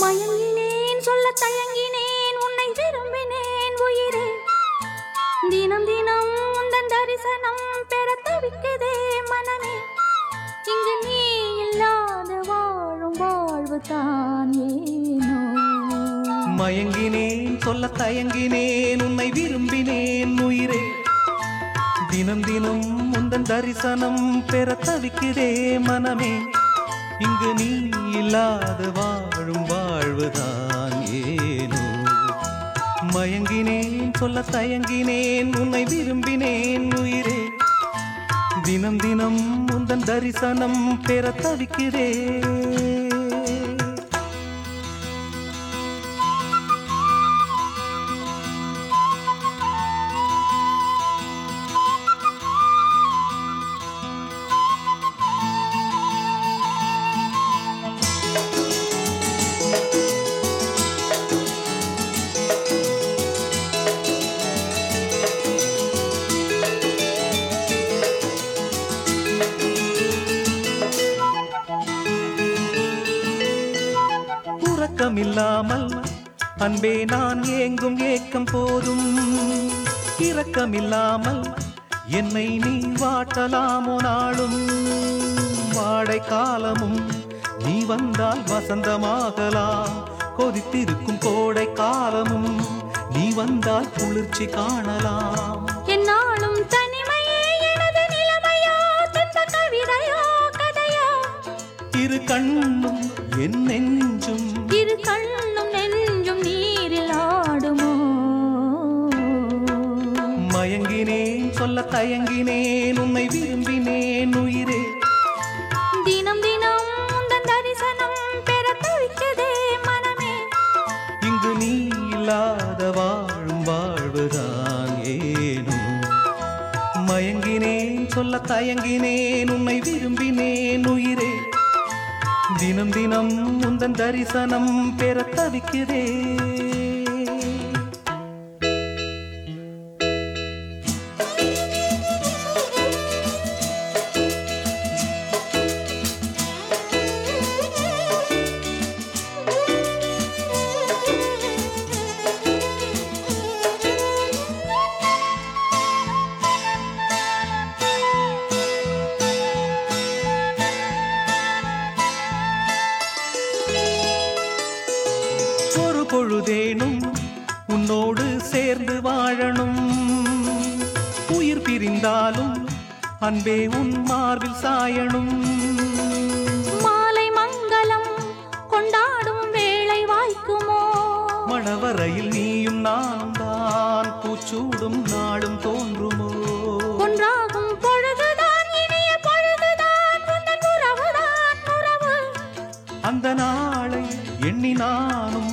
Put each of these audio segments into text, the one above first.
மயங்கினேன் சொல்ல தயங்கினேன் உன்னை விரும்பினேன் உயிரே. தினம் தினம் உந்தன் தரிசனம் பெற தவிக்குதே மனமே. இங்கு நீ இல்லாத வாழும் வாழ்வு தான் ஏனோ? மயங்கினேன் சொல்ல தயங்கினேன் உன்னை விரும்பினேன் உயிரே. தினம் தினம் முந்தன் தரிசனம் பெற தவிக்கிறே மனமே. இங்கு நீ இல்லாத வாழும் வாழ்வுதான் ஏனோ? மயங்கினேன் சொல்ல தயங்கினேன் உன்னை விரும்பினேன் உயிரே. தினம் தினம் முந்தன் தரிசனம் பெற தவிக்கிறேன். உறக்கமில்லாமல் அன்பே நான் ஏங்கும் ஏக்கம் போதும். இரக்கமில்லாமல் என்னை நீ வாட்டலாமோ நாளும். வாடை காலமும் நீ வந்தால் வசந்தமாகலாம். கொதித்திருக்கும் கோடை காலமும் நீ வந்தால் குளிர்ச்சி காணலாம். என்னாலும் இரு கண்ணும் என் சொல்ல தயங்கினேன் உன்னை விரும்பினேன் உயிரே. தினம் தினம் தரிசனம் பெற தவிக்குதே மனமே. இங்கு நீ இல்லாத வாழும் வாழ்வுதான் ஏனோ. மயங்கினேன் சொல்ல தயங்கினேன் உன்னை விரும்பினேன் உயிரே. தினம் தினம் உந்தன் தரிசனம் பெற தவிக்கிறேன் பொழுதேனும் உன்னோடு சேர்ந்து வாழணும். உயிர் பிரிந்தாலும் அன்பே உன் மார்பில் சாயணும். மாலை மங்களம் கொண்டாடும் வேளை வாய்க்குமோ? மணவரையில் நீயும் நானும் தான் பூச்சூடும் நாளும் தோன்றுமோ? ஒன்றாகும் பொழுதுதான் இனிய பொழுதுதான் அந்த நாளை எண்ணி நானும்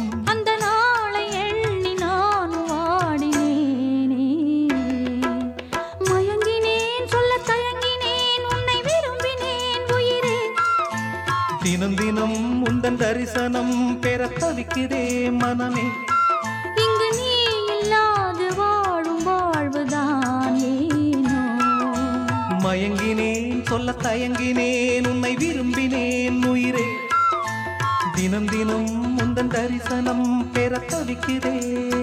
தரிசனம் பெற தவிக்கிறே மனமே. இங்கு நீ இல்லாது வாழும் வாழ்வுதான் மயங்கினேன் சொல்ல தயங்கினேன் உன்னை விரும்பினேன் உயிரே. தினம் தினம் முந்தன் தரிசனம் பெற தவிக்கிறேன்